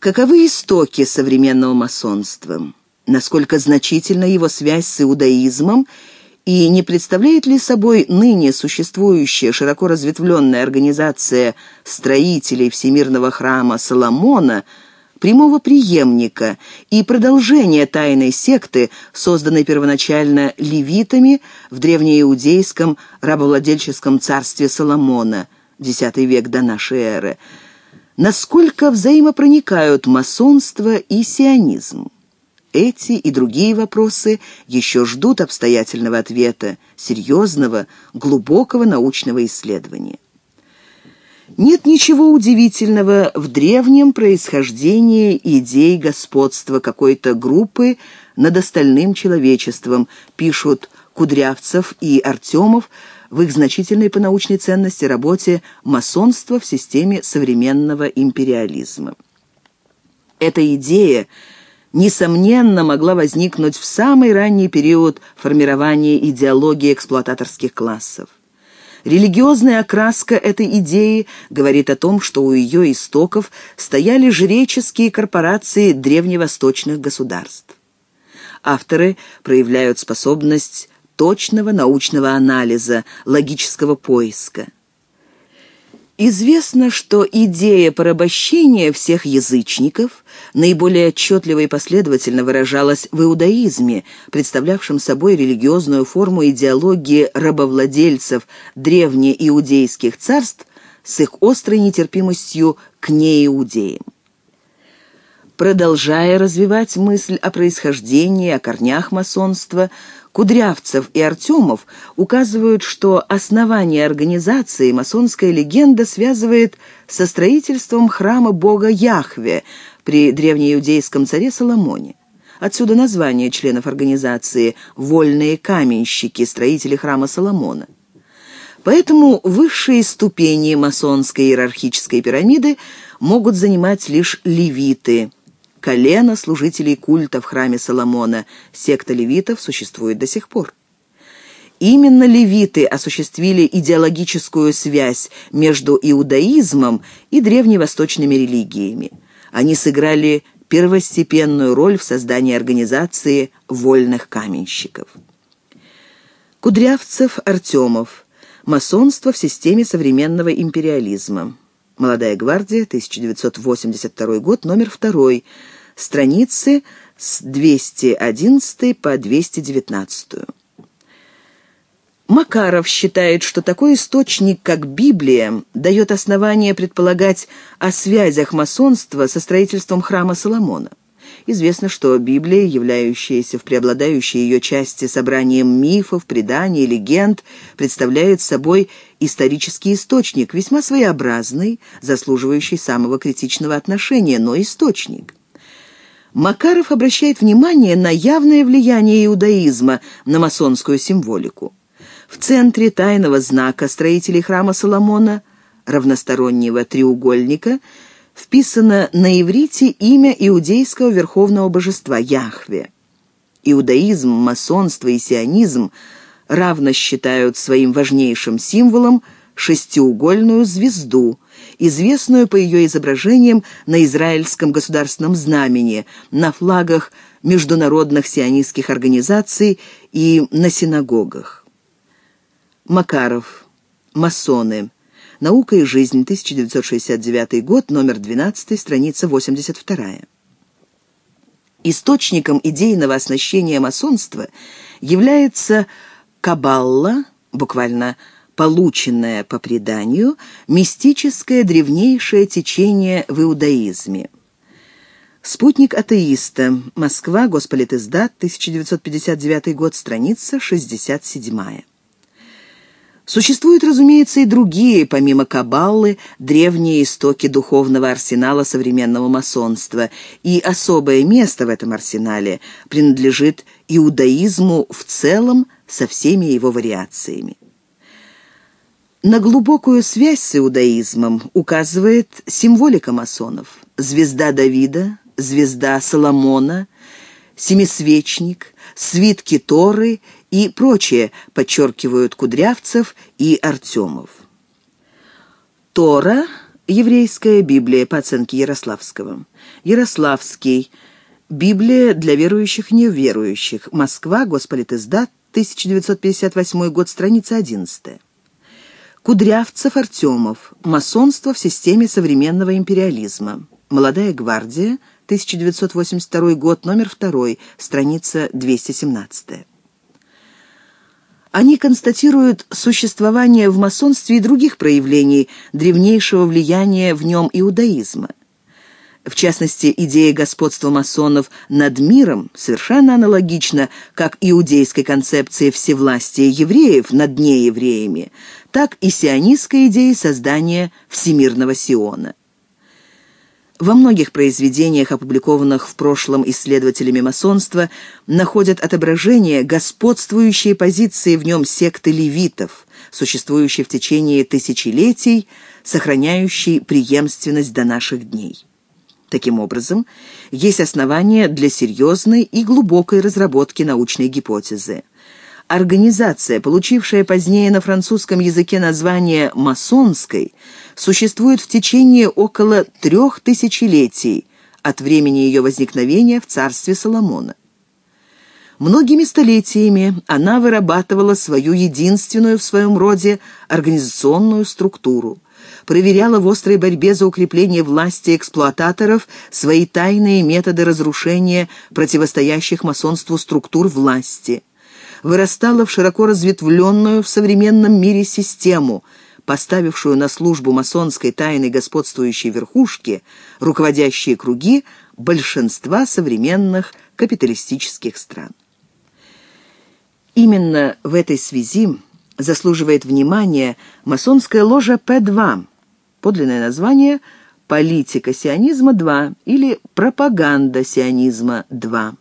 Каковы истоки современного масонства? Насколько значительна его связь с иудаизмом и не представляет ли собой ныне существующая широко разветвленная организация строителей Всемирного храма Соломона прямого преемника и продолжение тайной секты, созданной первоначально левитами в древнеиудейском рабовладельческом царстве Соломона, X век до нашей эры, насколько взаимопроникают масонство и сионизм. Эти и другие вопросы еще ждут обстоятельного ответа, серьезного, глубокого научного исследования. Нет ничего удивительного в древнем происхождении идей господства какой-то группы над остальным человечеством, пишут Кудрявцев и Артемов в их значительной по научной ценности работе «Масонство в системе современного империализма». Эта идея – несомненно, могла возникнуть в самый ранний период формирования идеологии эксплуататорских классов. Религиозная окраска этой идеи говорит о том, что у ее истоков стояли жреческие корпорации древневосточных государств. Авторы проявляют способность точного научного анализа, логического поиска – Известно, что идея порабощения всех язычников наиболее отчетливо и последовательно выражалась в иудаизме, представлявшем собой религиозную форму идеологии рабовладельцев древнеиудейских царств с их острой нетерпимостью к неиудеям. Продолжая развивать мысль о происхождении, о корнях масонства – Кудрявцев и Артемов указывают, что основание организации масонская легенда связывает со строительством храма бога Яхве при древнеиудейском царе Соломоне. Отсюда название членов организации «Вольные каменщики», строители храма Соломона. Поэтому высшие ступени масонской иерархической пирамиды могут занимать лишь левиты – колено служителей культа в храме Соломона. Секта левитов существует до сих пор. Именно левиты осуществили идеологическую связь между иудаизмом и древневосточными религиями. Они сыграли первостепенную роль в создании организации вольных каменщиков. Кудрявцев, Артемов. Масонство в системе современного империализма. Молодая гвардия, 1982 год, номер 2, страницы с 211 по 219. Макаров считает, что такой источник, как Библия, дает основание предполагать о связях масонства со строительством храма Соломона. Известно, что Библия, являющаяся в преобладающей ее части собранием мифов, преданий, легенд, представляет собой исторический источник, весьма своеобразный, заслуживающий самого критичного отношения, но источник. Макаров обращает внимание на явное влияние иудаизма на масонскую символику. В центре тайного знака строителей храма Соломона, равностороннего треугольника, вписано на иврите имя иудейского верховного божества Яхве. Иудаизм, масонство и сионизм равно считают своим важнейшим символом шестиугольную звезду – известную по ее изображениям на израильском государственном знамени, на флагах международных сионистских организаций и на синагогах. Макаров. Масоны. Наука и жизнь. 1969 год. Номер 12. Страница 82. Источником идейного оснащения масонства является Кабалла, буквально полученное по преданию мистическое древнейшее течение в иудаизме. Спутник атеиста. Москва. Госполитиздат. 1959 год. Страница 67. Существуют, разумеется, и другие, помимо Каббалы, древние истоки духовного арсенала современного масонства, и особое место в этом арсенале принадлежит иудаизму в целом со всеми его вариациями. На глубокую связь с иудаизмом указывает символика масонов. Звезда Давида, звезда Соломона, семисвечник, свитки Торы и прочее подчеркивают Кудрявцев и Артемов. Тора – Еврейская Библия по оценке Ярославского. Ярославский. Библия для верующих и неверующих. Москва. Госполитиздат. 1958 год. Страница 11. Кудрявцев Артемов. Масонство в системе современного империализма. Молодая гвардия. 1982 год. Номер 2. Страница 217. Они констатируют существование в масонстве и других проявлений древнейшего влияния в нем иудаизма. В частности, идея господства масонов над миром совершенно аналогична как иудейской концепции всевластия евреев над неевреями, так и сионистской идее создания всемирного Сиона. Во многих произведениях, опубликованных в прошлом исследователями масонства, находят отображение господствующей позиции в нем секты левитов, существующей в течение тысячелетий, сохраняющей преемственность до наших дней. Таким образом, есть основания для серьезной и глубокой разработки научной гипотезы. Организация, получившая позднее на французском языке название «масонской», существует в течение около трех тысячелетий от времени ее возникновения в царстве Соломона. Многими столетиями она вырабатывала свою единственную в своем роде организационную структуру, проверяла в острой борьбе за укрепление власти эксплуататоров свои тайные методы разрушения противостоящих масонству структур власти, вырастала в широко разветвленную в современном мире систему – поставившую на службу масонской тайной господствующей верхушки руководящие круги большинства современных капиталистических стран. Именно в этой связи заслуживает внимания масонская ложа П-2, подлинное название «Политика сионизма-2» или «Пропаганда сионизма-2»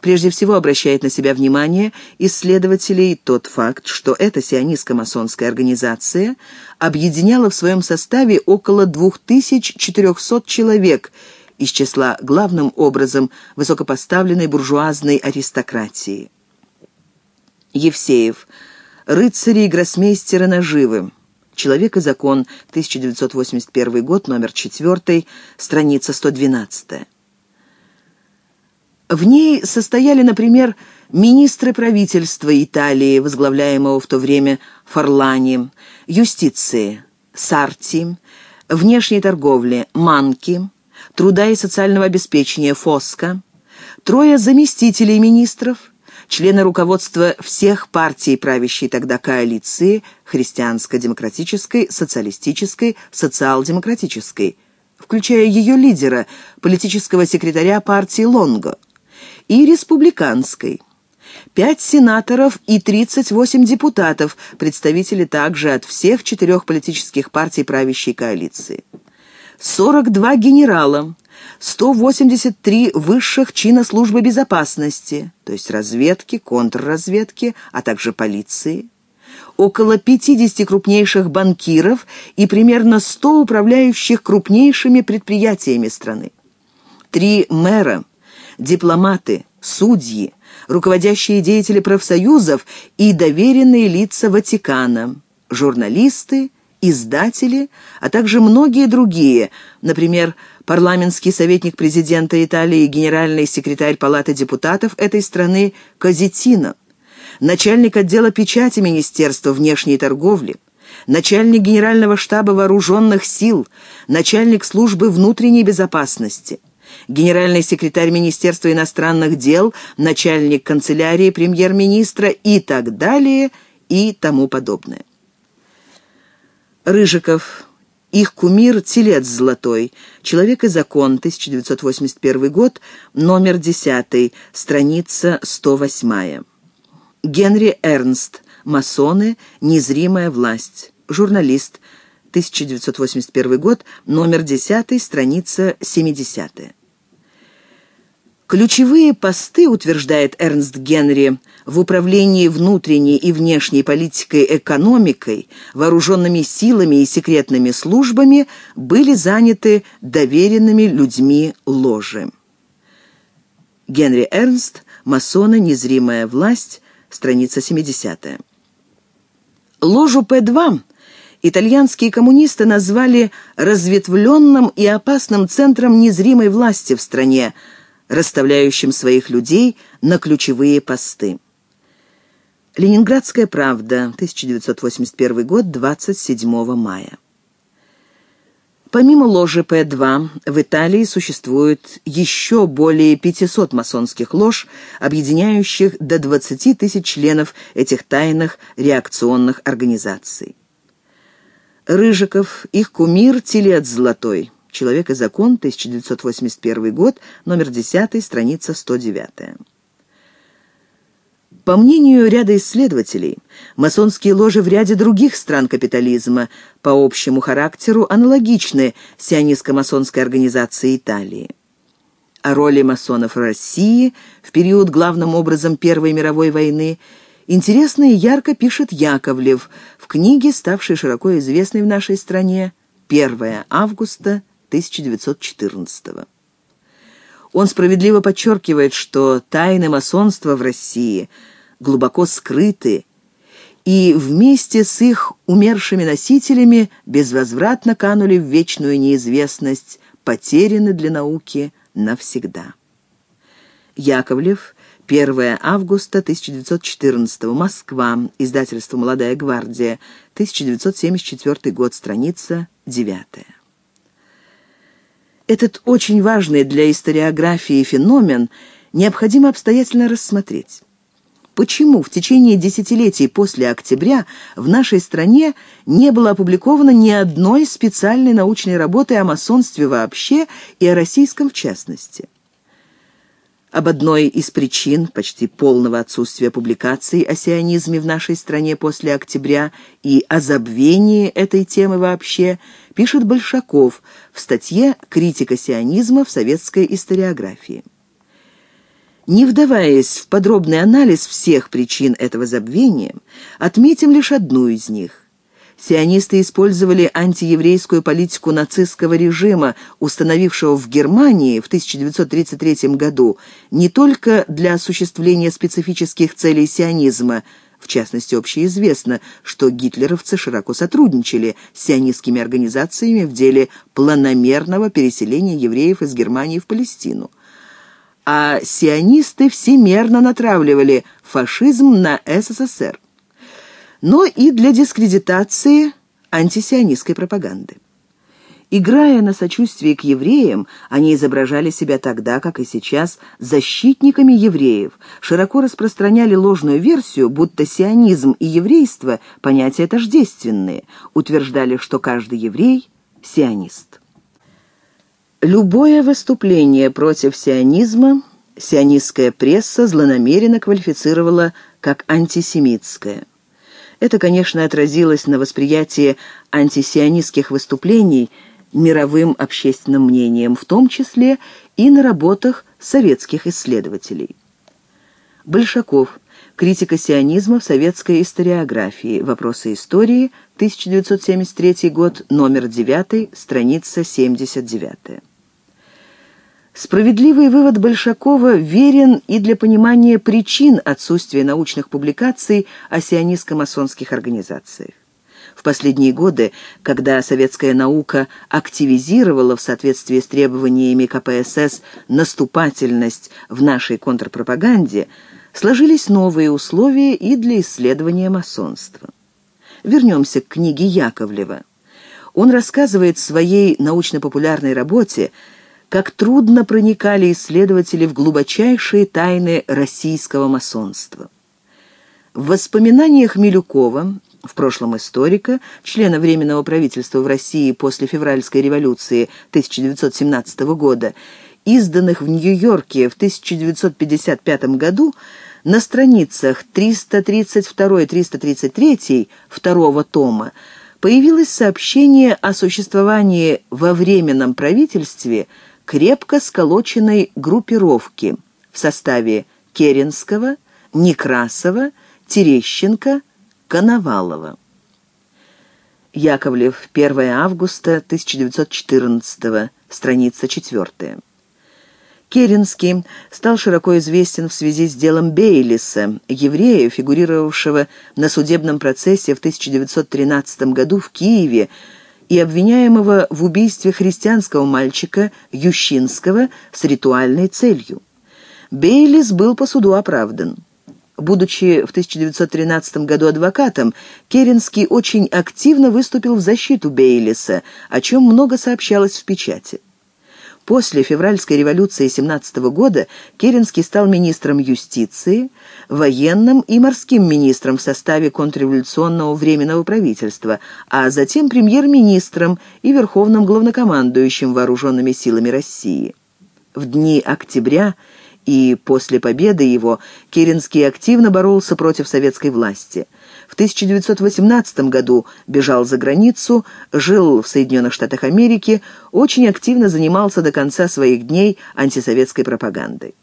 прежде всего обращает на себя внимание исследователей тот факт, что эта сионистско-масонская организация объединяла в своем составе около 2400 человек из числа главным образом высокопоставленной буржуазной аристократии. Евсеев. Рыцари и гроссмейстеры наживы. «Человек и закон», 1981 год, номер 4, страница 112. В ней состояли, например, министры правительства Италии, возглавляемого в то время Фарлани, юстиции Сарти, внешней торговли Манки, труда и социального обеспечения Фоска, трое заместителей министров, члены руководства всех партий правящей тогда коалиции христианско-демократической, социалистической, социал-демократической, включая ее лидера, политического секретаря партии Лонго, и республиканской. Пять сенаторов и 38 депутатов, представители также от всех четырех политических партий правящей коалиции. 42 генерала, 183 высших чина службы безопасности, то есть разведки, контрразведки, а также полиции, около 50 крупнейших банкиров и примерно 100 управляющих крупнейшими предприятиями страны. Три мэра – дипломаты, судьи, руководящие деятели профсоюзов и доверенные лица Ватикана, журналисты, издатели, а также многие другие, например, парламентский советник президента Италии и генеральный секретарь Палаты депутатов этой страны Козитино, начальник отдела печати Министерства внешней торговли, начальник генерального штаба вооруженных сил, начальник службы внутренней безопасности – генеральный секретарь Министерства иностранных дел, начальник канцелярии премьер-министра и так далее и тому подобное. Рыжиков. Их кумир Телец Золотой. Человек и закон. 1981 год. Номер 10. Страница 108. Генри Эрнст. Масоны. Незримая власть. Журналист. 1981 год. Номер 10. Страница 70. Ключевые посты, утверждает Эрнст Генри, в управлении внутренней и внешней политикой экономикой, вооруженными силами и секретными службами были заняты доверенными людьми ложи. Генри Эрнст, «Масоны. Незримая власть», страница 70. Ложу П-2 итальянские коммунисты назвали разветвленным и опасным центром незримой власти в стране, расставляющим своих людей на ключевые посты. Ленинградская правда, 1981 год, 27 мая. Помимо ложи П2, в Италии существует еще более 500 масонских лож, объединяющих до 20 тысяч членов этих тайных реакционных организаций. Рыжиков, их кумир Телец Золотой. «Человек и закон», 1981 год, номер 10, страница 109. По мнению ряда исследователей, масонские ложи в ряде других стран капитализма по общему характеру аналогичны сионистско-масонской организации Италии. О роли масонов в России в период главным образом Первой мировой войны интересно и ярко пишет Яковлев в книге, ставшей широко известной в нашей стране «1 августа 1914 года». Он справедливо подчеркивает, что тайны масонства в России – глубоко скрыты, и вместе с их умершими носителями безвозвратно канули в вечную неизвестность, потеряны для науки навсегда. Яковлев, 1 августа 1914, Москва, издательство «Молодая гвардия», 1974 год, страница 9. Этот очень важный для историографии феномен необходимо обстоятельно рассмотреть. Почему в течение десятилетий после октября в нашей стране не было опубликовано ни одной специальной научной работы о масонстве вообще и о российском в частности? Об одной из причин почти полного отсутствия публикаций о сионизме в нашей стране после октября и о забвении этой темы вообще пишет Большаков в статье «Критика сионизма в советской историографии». Не вдаваясь в подробный анализ всех причин этого забвения, отметим лишь одну из них. Сионисты использовали антиеврейскую политику нацистского режима, установившего в Германии в 1933 году не только для осуществления специфических целей сионизма, в частности, общеизвестно, что гитлеровцы широко сотрудничали с сионистскими организациями в деле планомерного переселения евреев из Германии в Палестину. А сионисты всемерно натравливали фашизм на СССР, но и для дискредитации антисионистской пропаганды. Играя на сочувствии к евреям, они изображали себя тогда, как и сейчас, защитниками евреев, широко распространяли ложную версию, будто сионизм и еврейство – понятия тождественные, утверждали, что каждый еврей – сионист. Любое выступление против сионизма сионистская пресса злонамеренно квалифицировала как антисемитское. Это, конечно, отразилось на восприятии антисионистских выступлений мировым общественным мнением, в том числе и на работах советских исследователей. Большаков. Критика сионизма в советской историографии. Вопросы истории. 1973 год. Номер 9. Страница 79. Справедливый вывод Большакова верен и для понимания причин отсутствия научных публикаций о сионистско-масонских организациях. В последние годы, когда советская наука активизировала в соответствии с требованиями КПСС наступательность в нашей контрпропаганде, сложились новые условия и для исследования масонства. Вернемся к книге Яковлева. Он рассказывает в своей научно-популярной работе как трудно проникали исследователи в глубочайшие тайны российского масонства. В воспоминаниях Милюкова, в прошлом историка, члена Временного правительства в России после февральской революции 1917 года, изданных в Нью-Йорке в 1955 году, на страницах 332-333 второго тома появилось сообщение о существовании во Временном правительстве – крепко сколоченной группировки в составе Керенского, Некрасова, Терещенко, Коновалова. Яковлев, 1 августа 1914, страница 4. Керенский стал широко известен в связи с делом Бейлиса, еврея, фигурировавшего на судебном процессе в 1913 году в Киеве и обвиняемого в убийстве христианского мальчика Ющинского с ритуальной целью. Бейлис был по суду оправдан. Будучи в 1913 году адвокатом, Керенский очень активно выступил в защиту Бейлиса, о чем много сообщалось в печати. После февральской революции 17 года Керенский стал министром юстиции, военным и морским министром в составе контрреволюционного временного правительства, а затем премьер-министром и верховным главнокомандующим вооруженными силами России. В дни октября и после победы его Керенский активно боролся против советской власти. В 1918 году бежал за границу, жил в Соединенных Штатах Америки, очень активно занимался до конца своих дней антисоветской пропагандой.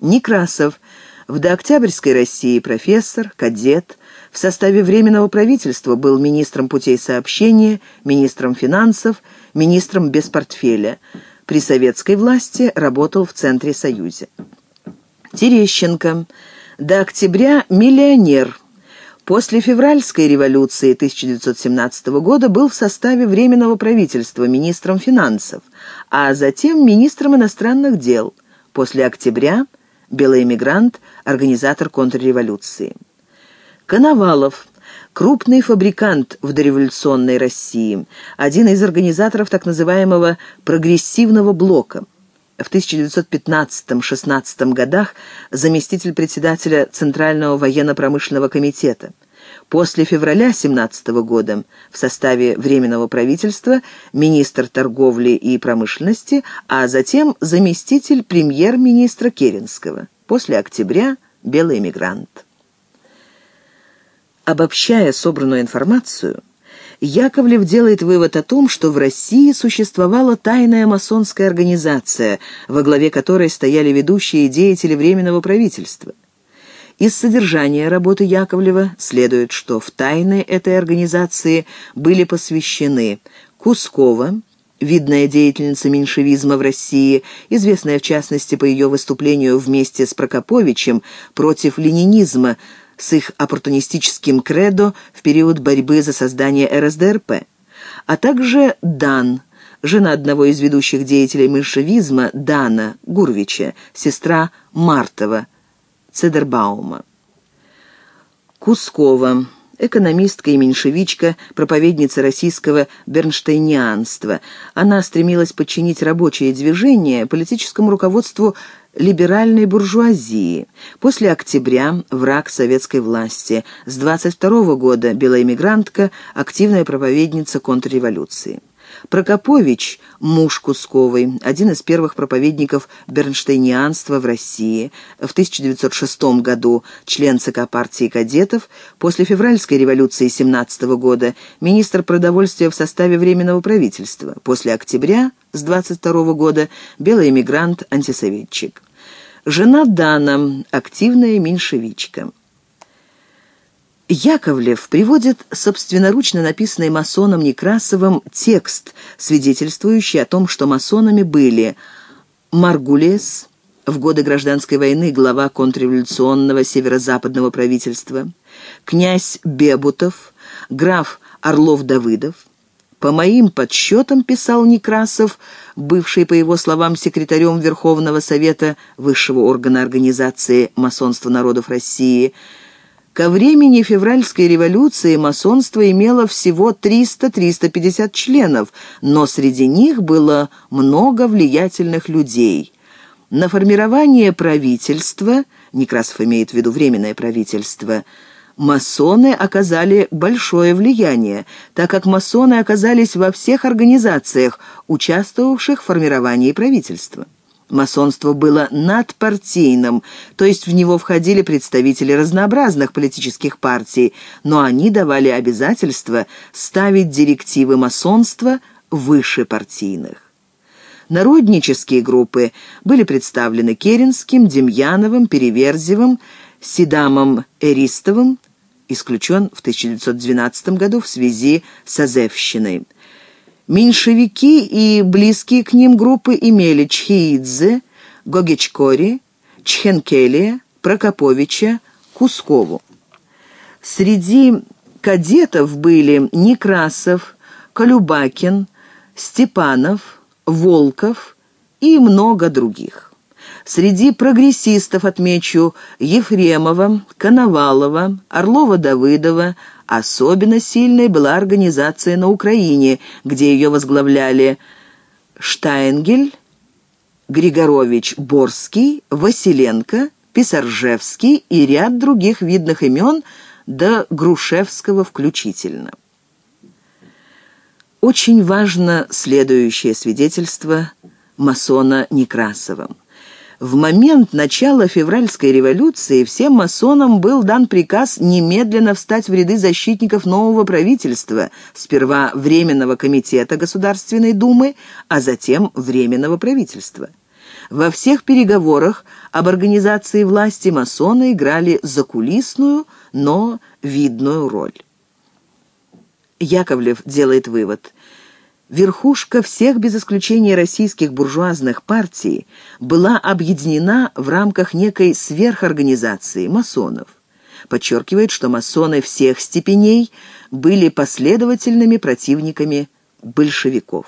Некрасов в дооктябрьской России профессор, кадет, в составе Временного правительства был министром путей сообщения, министром финансов, министром без портфеля. При советской власти работал в Центре Союза. Терещенко. До октября миллионер. После февральской революции 1917 года был в составе Временного правительства министром финансов, а затем министром иностранных дел. После октября – белый эмигрант, организатор контрреволюции. Коновалов – крупный фабрикант в дореволюционной России, один из организаторов так называемого «прогрессивного блока». В 1915-16 годах заместитель председателя Центрального военно-промышленного комитета. После февраля 17 года в составе Временного правительства министр торговли и промышленности, а затем заместитель премьер-министра Керенского. После октября – белый эмигрант. Обобщая собранную информацию, Яковлев делает вывод о том, что в России существовала тайная масонская организация, во главе которой стояли ведущие деятели Временного правительства. Из содержания работы Яковлева следует, что в тайны этой организации были посвящены Кускова, видная деятельница меньшевизма в России, известная в частности по ее выступлению вместе с Прокоповичем против ленинизма, с их оппортунистическим кредо в период борьбы за создание РСДРП, а также Дан, жена одного из ведущих деятелей меньшевизма, Дана Гурвича, сестра Мартова, Цедербаума. Кускова, экономистка и меньшевичка, проповедница российского бернштейнианства. Она стремилась подчинить рабочее движение политическому руководству либеральной буржуазии. После октября враг советской власти. С 22 года белая эмигрантка, активная проповедница контрреволюции. Прокопович, муж Кусковой, один из первых проповедников бернштейнианства в России, в 1906 году член ЦК партии кадетов, после февральской революции 17 года министр продовольствия в составе Временного правительства, после октября с 22 года белый эмигрант-антисоветчик. Жена Дана, активная меньшевичка. Яковлев приводит собственноручно написанный масоном Некрасовым текст, свидетельствующий о том, что масонами были Маргулес, в годы гражданской войны глава контрреволюционного северо-западного правительства, князь Бебутов, граф Орлов-Давыдов, по моим подсчетам, писал Некрасов, бывший, по его словам, секретарем Верховного Совета высшего органа организации масонства народов России, ко времени февральской революции масонство имело всего 300-350 членов, но среди них было много влиятельных людей. На формирование правительства, Некрасов имеет в виду Временное правительство – масоны оказали большое влияние, так как масоны оказались во всех организациях, участвовавших в формировании правительства. Масонство было надпартийным, то есть в него входили представители разнообразных политических партий, но они давали обязательство ставить директивы масонства выше партийных. Народнические группы были представлены Керенским, Демьяновым, Переверзевым, Сидамом Эристовым, исключен в 1912 году в связи с Азевщиной. Меньшевики и близкие к ним группы имели Чхиидзе, Гогичкори, Чхенкелия, Прокоповича, Кускову. Среди кадетов были Некрасов, Колюбакин, Степанов, Волков и много других. Среди прогрессистов отмечу Ефремова, Коновалова, Орлова-Давыдова. Особенно сильной была организация на Украине, где ее возглавляли Штайнгель, Григорович Борский, Василенко, Писаржевский и ряд других видных имен, до Грушевского включительно. Очень важно следующее свидетельство масона Некрасова. В момент начала февральской революции всем масонам был дан приказ немедленно встать в ряды защитников нового правительства, сперва Временного комитета Государственной Думы, а затем Временного правительства. Во всех переговорах об организации власти масоны играли закулисную, но видную роль. Яковлев делает вывод. Верхушка всех без исключения российских буржуазных партий была объединена в рамках некой сверхорганизации масонов. Подчеркивает, что масоны всех степеней были последовательными противниками большевиков.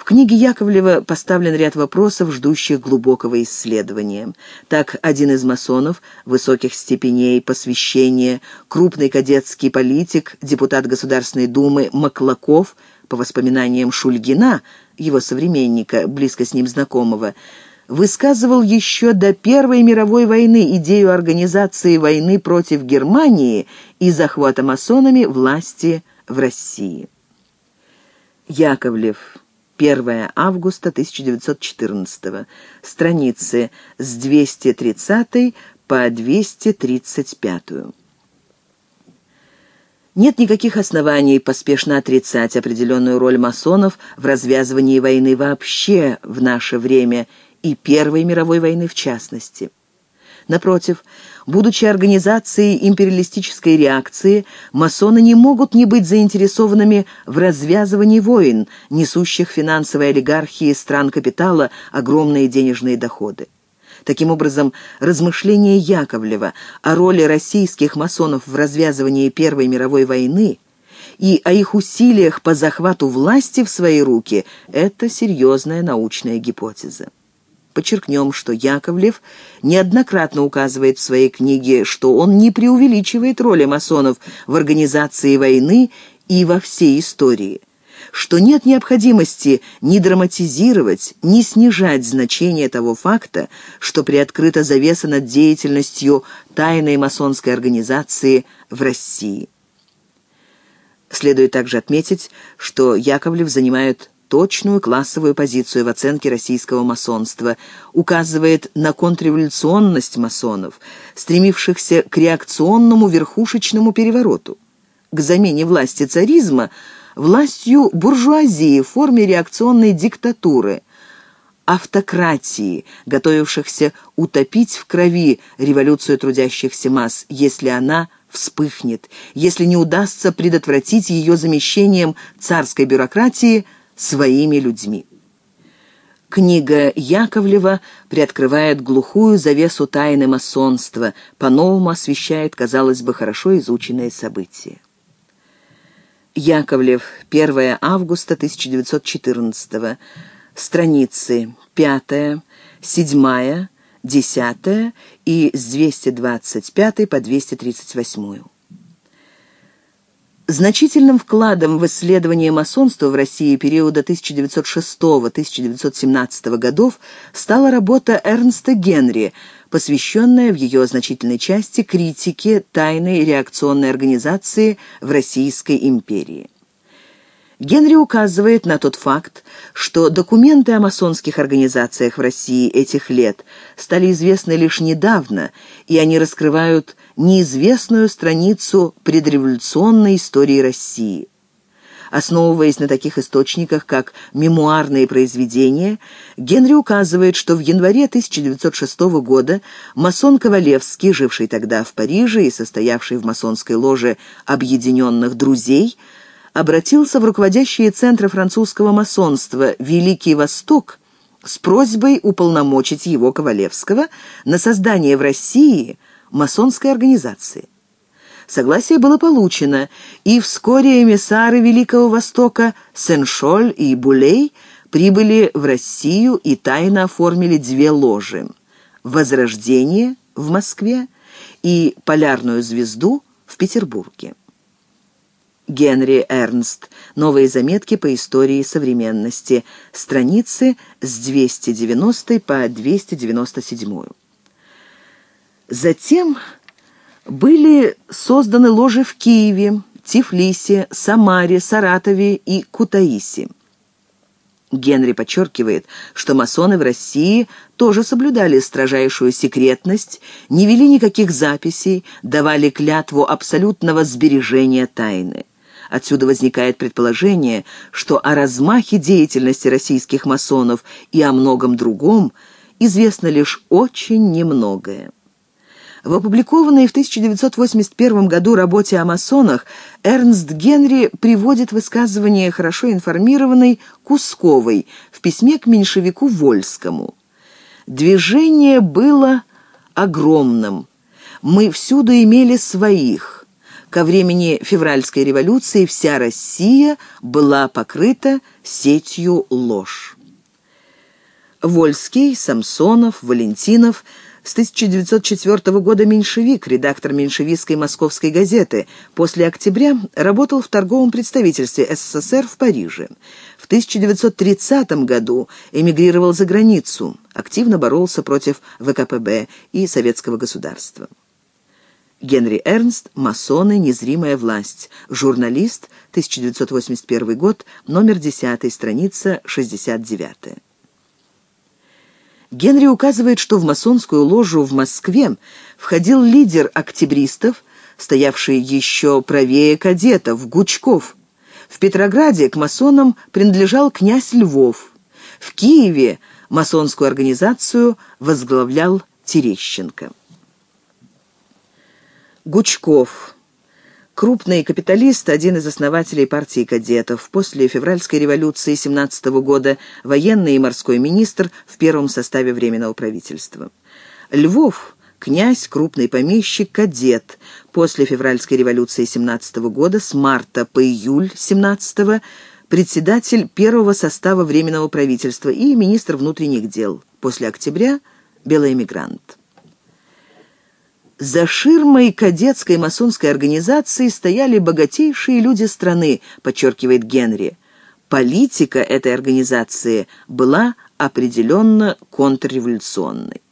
В книге Яковлева поставлен ряд вопросов, ждущих глубокого исследования. Так, один из масонов высоких степеней посвящения, крупный кадетский политик, депутат Государственной Думы Маклаков, по воспоминаниям Шульгина, его современника, близко с ним знакомого, высказывал еще до Первой мировой войны идею организации войны против Германии и захвата масонами власти в России. Яковлев 1 августа 1914, страницы с 230 по 235. Нет никаких оснований поспешно отрицать определенную роль масонов в развязывании войны вообще в наше время и Первой мировой войны в частности. Напротив, будучи организацией империалистической реакции, масоны не могут не быть заинтересованными в развязывании войн, несущих финансовой олигархии стран капитала огромные денежные доходы. Таким образом, размышления Яковлева о роли российских масонов в развязывании Первой мировой войны и о их усилиях по захвату власти в свои руки – это серьезная научная гипотеза. Подчеркнем, что Яковлев неоднократно указывает в своей книге, что он не преувеличивает роли масонов в организации войны и во всей истории, что нет необходимости ни драматизировать, ни снижать значение того факта, что приоткрыта завеса над деятельностью тайной масонской организации в России. Следует также отметить, что Яковлев занимает точную классовую позицию в оценке российского масонства, указывает на контрреволюционность масонов, стремившихся к реакционному верхушечному перевороту, к замене власти царизма властью буржуазии в форме реакционной диктатуры, автократии, готовившихся утопить в крови революцию трудящихся масс, если она вспыхнет, если не удастся предотвратить ее замещением царской бюрократии – своими людьми. Книга Яковлева приоткрывает глухую завесу тайны масонства, по-новому освещает, казалось бы, хорошо изученные события. Яковлев, 1 августа 1914 страницы 5, 7, 10 и с 225 по 238. Значительным вкладом в исследование масонства в России периода 1906-1917 годов стала работа Эрнста Генри, посвященная в ее значительной части критике тайной реакционной организации в Российской империи. Генри указывает на тот факт, что документы о масонских организациях в России этих лет стали известны лишь недавно, и они раскрывают неизвестную страницу предреволюционной истории России. Основываясь на таких источниках, как мемуарные произведения, Генри указывает, что в январе 1906 года масон Ковалевский, живший тогда в Париже и состоявший в масонской ложе «Объединенных друзей», обратился в руководящие центры французского масонства «Великий Восток» с просьбой уполномочить его, Ковалевского, на создание в России масонской организации. Согласие было получено, и вскоре эмиссары Великого Востока Сен-Шоль и Булей прибыли в Россию и тайно оформили две ложи – «Возрождение» в Москве и «Полярную звезду» в Петербурге. Генри Эрнст. Новые заметки по истории современности. Страницы с 290 по 297. Затем были созданы ложи в Киеве, Тифлисе, Самаре, Саратове и Кутаиси. Генри подчеркивает, что масоны в России тоже соблюдали строжайшую секретность, не вели никаких записей, давали клятву абсолютного сбережения тайны. Отсюда возникает предположение, что о размахе деятельности российских масонов и о многом другом известно лишь очень немногое. В опубликованной в 1981 году работе о масонах Эрнст Генри приводит высказывание хорошо информированной Кусковой в письме к меньшевику Вольскому. «Движение было огромным. Мы всюду имели своих. Ко времени февральской революции вся Россия была покрыта сетью ложь». Вольский, Самсонов, Валентинов – с 1904 года меньшевик, редактор меньшевистской московской газеты. После октября работал в торговом представительстве СССР в Париже. В 1930 году эмигрировал за границу, активно боролся против ВКПБ и советского государства. Генри Эрнст «Масоны. Незримая власть». Журналист, 1981 год, номер 10, страница 69. Генри указывает, что в масонскую ложу в Москве входил лидер октябристов, стоявший еще правее кадетов, Гучков. В Петрограде к масонам принадлежал князь Львов. В Киеве масонскую организацию возглавлял Терещенко. Гучков Крупный капиталист, один из основателей партии кадетов. После февральской революции 17 года военный и морской министр в первом составе Временного правительства. Львов – князь, крупный помещик, кадет. После февральской революции 17 года с марта по июль 17 председатель первого состава Временного правительства и министр внутренних дел. После октября – белый эмигрант. За ширмой кадетской масонской организации стояли богатейшие люди страны, подчеркивает Генри. Политика этой организации была определенно контрреволюционной.